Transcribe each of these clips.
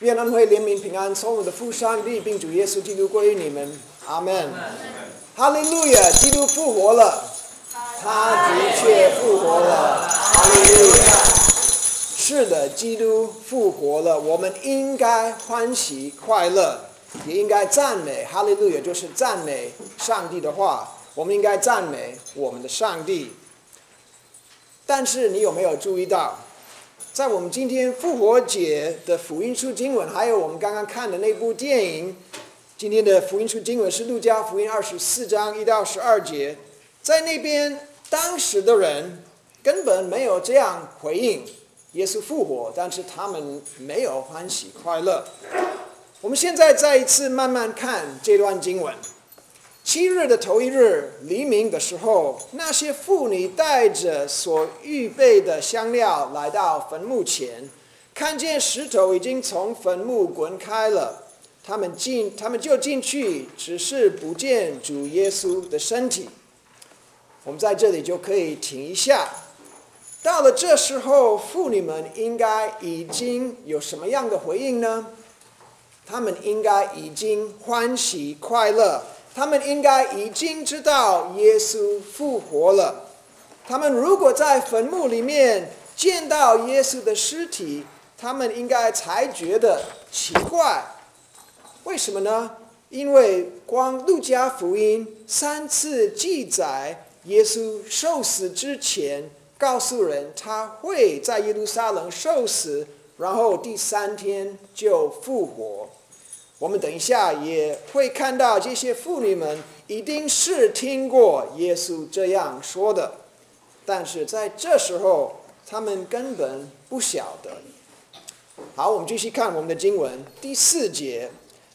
愿恩惠、怜悯、平安从我的父上帝并主耶稣基督归于你们。阿门。哈利路亚！基督复活了，他的确复活了。哈利路亚！是的，基督复活了，我们应该欢喜快乐，也应该赞美。哈利路亚！就是赞美上帝的话，我们应该赞美我们的上帝。但是你有没有注意到，在我们今天复活节的福音书经文，还有我们刚刚看的那部电影，今天的福音书经文是路加福音二十四章一到十二节，在那边当时的人根本没有这样回应耶稣复活，但是他们没有欢喜快乐。我们现在再一次慢慢看这段经文。七日的头一日黎明的时候，那些妇女带着所预备的香料来到坟墓前，看见石头已经从坟墓滚开了，他们进，他们就进去，只是不见主耶稣的身体。我们在这里就可以停一下。到了这时候，妇女们应该已经有什么样的回应呢？他们应该已经欢喜快乐。他们应该已经知道耶稣复活了。他们如果在坟墓里面见到耶稣的尸体，他们应该才觉得奇怪。为什么呢？因为光路加福音三次记载耶稣受死之前，告诉人他会在耶路撒冷受死，然后第三天就复活。我们等一下也会看到这些妇女们一定是听过耶稣这样说的，但是在这时候他们根本不晓得。好，我们继续看我们的经文第四节，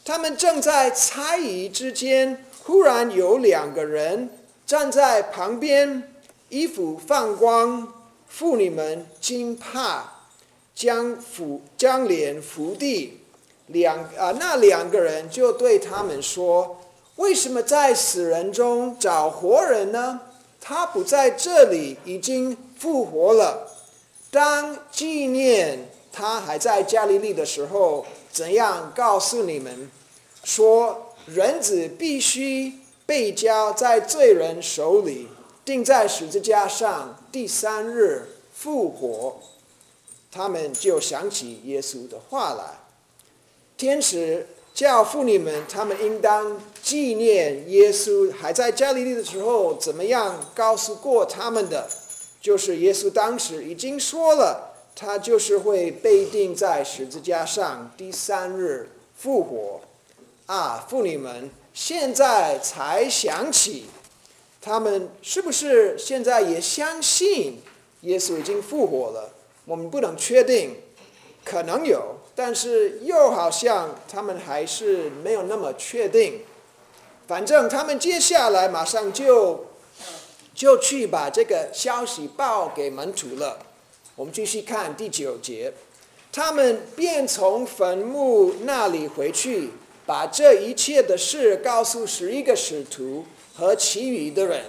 他们正在猜疑之间，忽然有两个人站在旁边，衣服放光，妇女们惊怕，将俯将脸伏地。两啊，那两个人就对他们说：“为什么在死人中找活人呢？他不在这里，已经复活了。当纪念他还在加利利的时候，怎样告诉你们说，人子必须被交在罪人手里，钉在十字架上，第三日复活？他们就想起耶稣的话来。”天使叫妇女们，他们应当纪念耶稣还在加利利的时候，怎么样告诉过他们的？就是耶稣当时已经说了，他就是会被钉在十字架上，第三日复活。啊，妇女们现在才想起，他们是不是现在也相信耶稣已经复活了？我们不能确定，可能有。但是又好像他们还是没有那么确定。反正他们接下来马上就就去把这个消息报给门徒了。我们继续看第九节，他们便从坟墓那里回去，把这一切的事告诉十一个使徒和其余的人。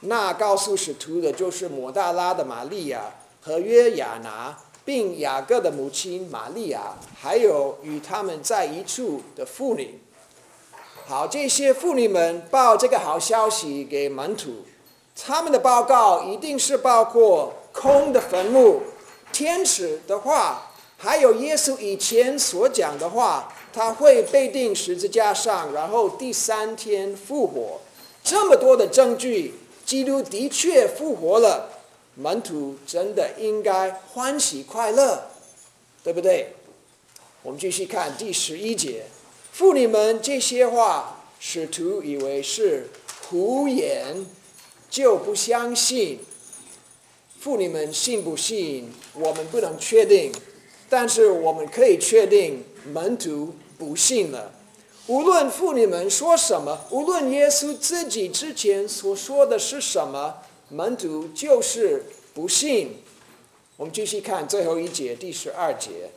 那告诉使徒的就是抹大拉的玛利亚和约亚拿。并雅各的母亲玛利亚，还有与他们在一处的妇女。好，这些妇女们报这个好消息给门徒，他们的报告一定是包括空的坟墓、天使的话，还有耶稣以前所讲的话，他会被钉十字架上，然后第三天复活。这么多的证据，基督的确复活了。门徒真的应该欢喜快乐，对不对？我们继续看第十一节，妇女们这些话，使徒以为是胡言，就不相信。妇女们信不信，我们不能确定，但是我们可以确定，门徒不信了。无论妇女们说什么，无论耶稣自己之前所说的是什么。门徒就是不信。我们继续看最后一节第十二节，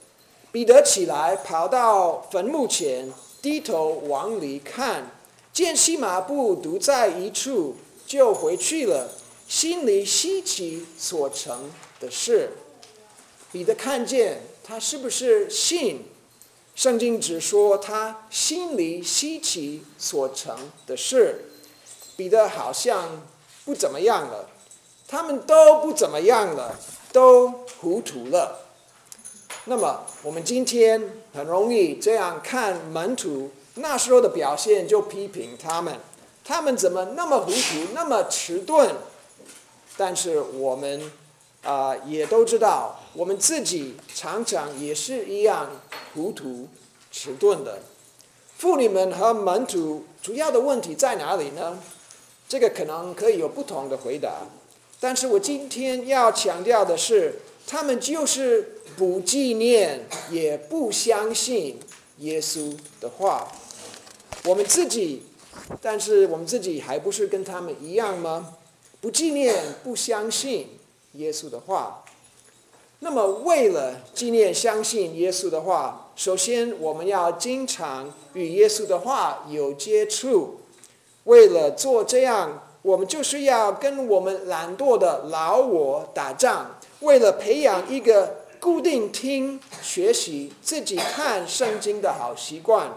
彼得起来跑到坟墓前，低头往里看，见西马布独在一处，就回去了，心里稀奇所成的事。彼得看见他是不是信？圣经只说他心里稀奇所成的事。彼得好像不怎么样了，他们都不怎么样了，都糊涂了。那么我们今天很容易这样看门徒那时候的表现，就批评他们，他们怎么那么糊涂，那么迟钝？但是我们啊也都知道，我们自己常常也是一样糊涂、迟钝的。妇女们和门徒主要的问题在哪里呢？这个可能可以有不同的回答，但是我今天要强调的是，他们就是不纪念，也不相信耶稣的话。我们自己，但是我们自己还不是跟他们一样吗？不纪念、不相信耶稣的话。那么，为了纪念、相信耶稣的话，首先我们要经常与耶稣的话有接触。为了做这样，我们就是要跟我们懒惰的老我打仗。为了培养一个固定听、学习、自己看圣经的好习惯，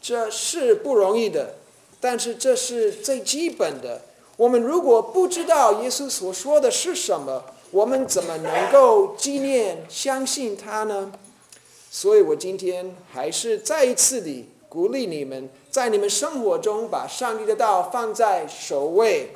这是不容易的。但是这是最基本的。我们如果不知道耶稣所说的是什么，我们怎么能够纪念、相信他呢？所以我今天还是再一次的鼓励你们。在你们生活中，把上帝的道放在首位。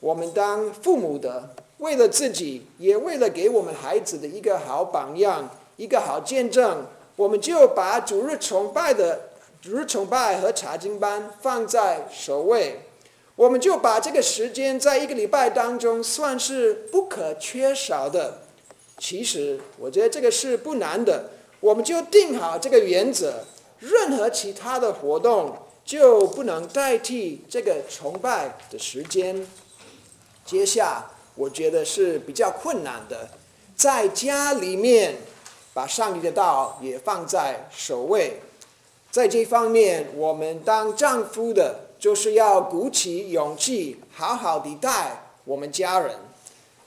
我们当父母的，为了自己，也为了给我们孩子的一个好榜样、一个好见证，我们就把主日崇拜的主日崇拜和查经班放在首位。我们就把这个时间在一个礼拜当中算是不可缺少的。其实，我觉得这个是不难的。我们就定好这个原则。任何其他的活动就不能代替这个崇拜的时间。接下，我觉得是比较困难的，在家里面把上帝的道也放在首位。在这方面，我们当丈夫的，就是要鼓起勇气，好好的待我们家人。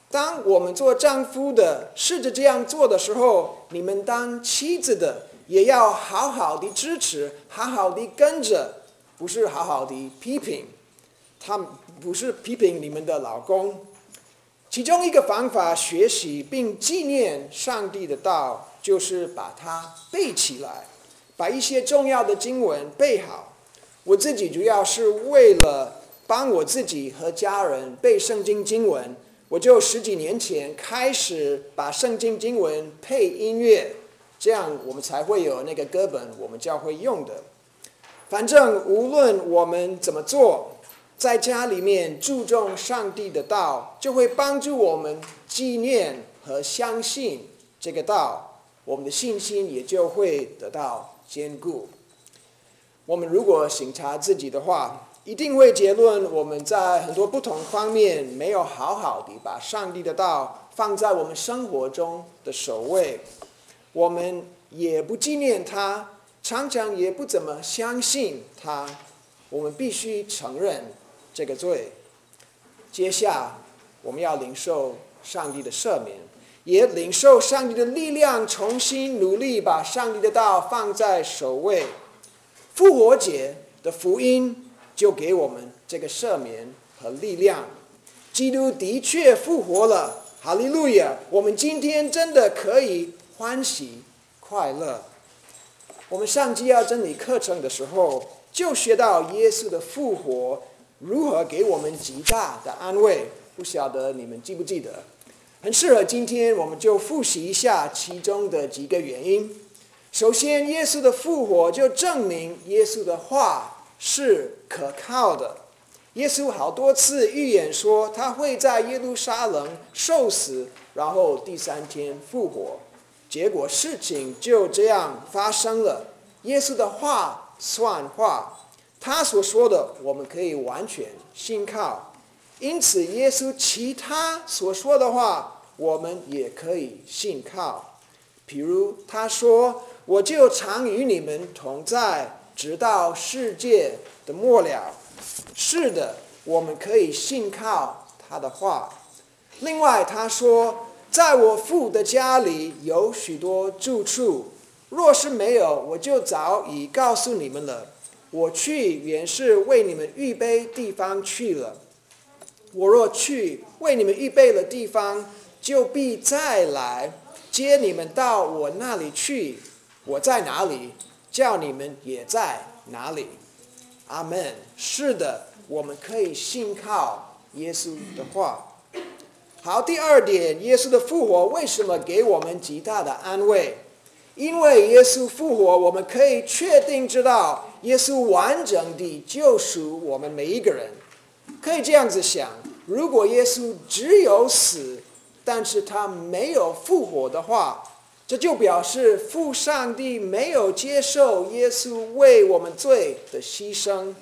当我们做丈夫的试着这样做的时候，你们当妻子的。也要好好的支持，好好的跟着，不是好好的批评，他们不是批评你们的老公。其中一个方法，学习并纪念上帝的道，就是把它背起来，把一些重要的经文背好。我自己主要是为了帮我自己和家人背圣经经文，我就十几年前开始把圣经经文配音乐。这样我们才会有那个歌本，我们教会用的。反正无论我们怎么做，在家里面注重上帝的道，就会帮助我们纪念和相信这个道，我们的信心也就会得到坚固。我们如果审查自己的话，一定会结论我们在很多不同方面没有好好的把上帝的道放在我们生活中的首位。我们也不纪念他，常常也不怎么相信他。我们必须承认这个罪。接下，我们要领受上帝的赦免，也领受上帝的力量，重新努力把上帝的道放在首位。复活节的福音就给我们这个赦免和力量。基督的确复活了，哈利路亚！我们今天真的可以。欢喜快乐。我们上基要真理课程的时候，就学到耶稣的复活如何给我们极大的安慰。不晓得你们记不记得？很适合今天，我们就复习一下其中的几个原因。首先，耶稣的复活就证明耶稣的话是可靠的。耶稣好多次预言说他会在耶路撒冷受死，然后第三天复活。结果事情就这样发生了。耶稣的话算话，他所说的我们可以完全信靠。因此，耶稣其他所说的话，我们也可以信靠。比如他说：“我就常与你们同在，直到世界的末了。”是的，我们可以信靠他的话。另外，他说。在我父的家里有许多住处，若是没有，我就早已告诉你们了。我去原是为你们预备地方去了。我若去为你们预备了地方，就必再来接你们到我那里去。我在哪里，叫你们也在哪里。阿门。是的，我们可以信靠耶稣的话。好，第二点，耶稣的复活为什么给我们极大的安慰？因为耶稣复活，我们可以确定知道耶稣完整地救赎我们每一个人。可以这样子想：如果耶稣只有死，但是他没有复活的话，这就表示父上帝没有接受耶稣为我们罪的牺牲。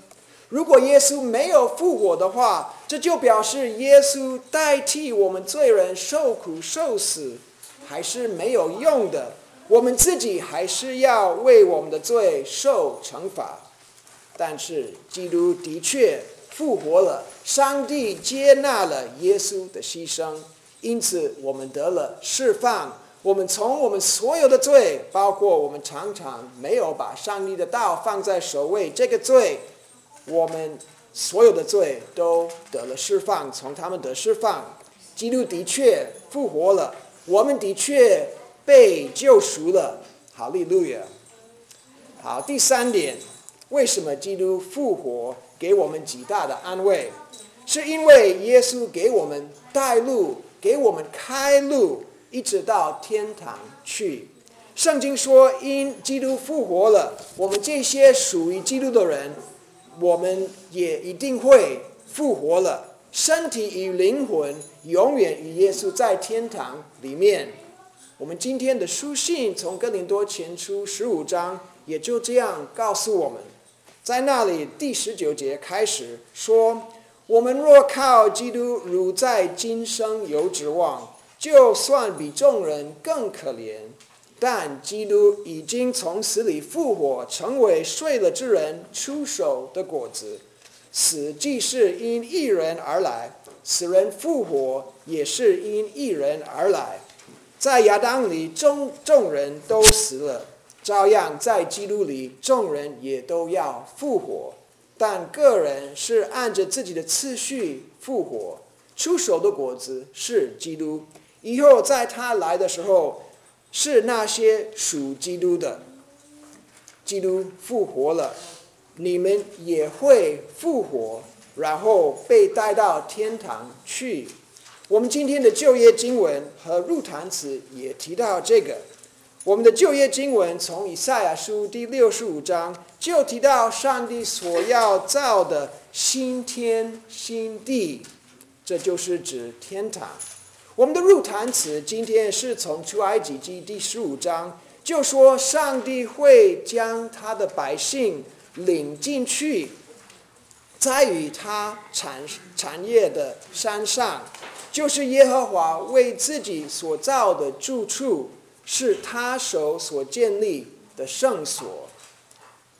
如果耶稣没有复活的话，这就表示耶稣代替我们罪人受苦受死，还是没有用的。我们自己还是要为我们的罪受惩罚，但是基督的确复活了，上帝接纳了耶稣的牺牲，因此我们得了释放。我们从我们所有的罪，包括我们常常没有把上帝的道放在首位这个罪，我们所有的罪都得了释放，从他们得释放。基督的确复活了，我们的确。被救赎了，好利路亚。好，第三点，为什么基督复活给我们极大的安慰？是因为耶稣给我们带路，给我们开路，一直到天堂去。圣经说，因基督复活了，我们这些属于基督的人，我们也一定会复活了，身体与灵魂永远与耶稣在天堂里面。我们今天的书信从哥林多前书十五章也就这样告诉我们，在那里第十九节开始说：“我们若靠基督如在今生有指望，就算比众人更可怜。但基督已经从死里复活，成为睡了之人出手的果子。死既是因一人而来，死人复活也是因一人而来。”在亚当里，众众人都死了，照样在基督里，众人也都要复活。但个人是按着自己的次序复活。出手的果子是基督，以后在他来的时候，是那些属基督的。基督复活了，你们也会复活，然后被带到天堂去。我们今天的就业经文和入坛词也提到这个。我们的就业经文从以赛亚书第六十五章就提到上帝所要造的新天新地，这就是指天堂。我们的入坛词今天是从出埃及记第十五章就说上帝会将他的百姓领进去，在与他产产业的山上。就是耶和华为自己所造的住处，是他手所建立的圣所。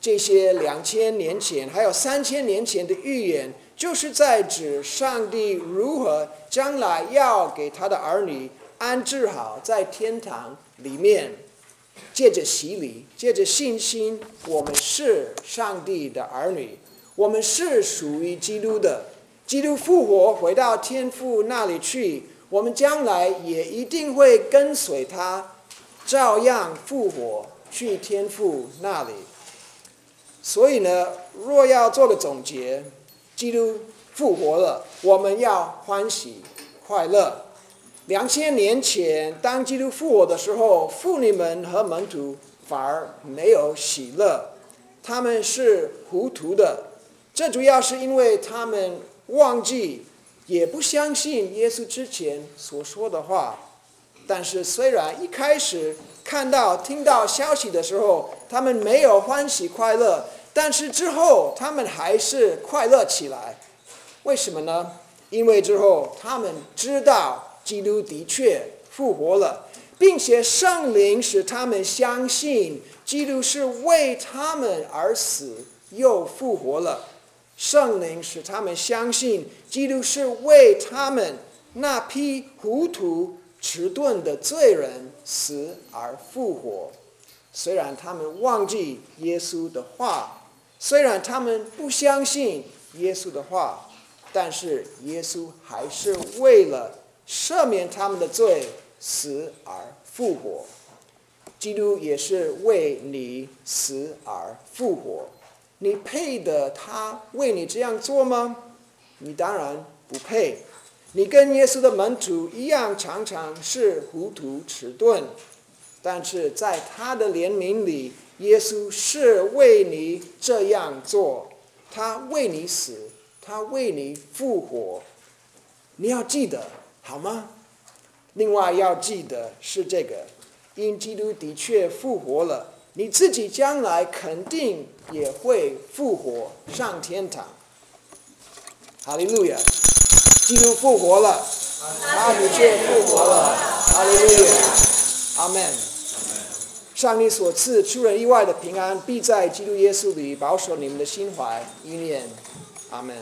这些两千年前还有三千年前的预言，就是在指上帝如何将来要给他的儿女安置好在天堂里面。借着洗礼，借着信心，我们是上帝的儿女，我们是属于基督的。基督复活回到天父那里去，我们将来也一定会跟随他，照样复活去天父那里。所以呢，若要做个总结，基督复活了，我们要欢喜快乐。两千年前，当基督复活的时候，妇女们和门徒反而没有喜乐，他们是糊涂的。这主要是因为他们。忘记，也不相信耶稣之前所说的话。但是，虽然一开始看到、听到消息的时候，他们没有欢喜快乐，但是之后他们还是快乐起来。为什么呢？因为之后他们知道基督的确复活了，并且圣灵使他们相信基督是为他们而死，又复活了。圣灵使他们相信，基督是为他们那批糊涂迟钝的罪人死而复活。虽然他们忘记耶稣的话，虽然他们不相信耶稣的话，但是耶稣还是为了赦免他们的罪死而复活。基督也是为你死而复活。你配得他为你这样做吗？你当然不配。你跟耶稣的门徒一样，常常是糊涂迟钝。但是在他的怜悯里，耶稣是为你这样做，他为你死，他为你复活，你要记得好吗？另外要记得是这个，因基督的确复活了，你自己将来肯定也会复活上天堂。哈利路亚，基督复活了，他的确复活了，哈利路亚，阿门。上帝所赐出人意外的平安，必在基督耶稣里保守你们的心怀意念。阿门。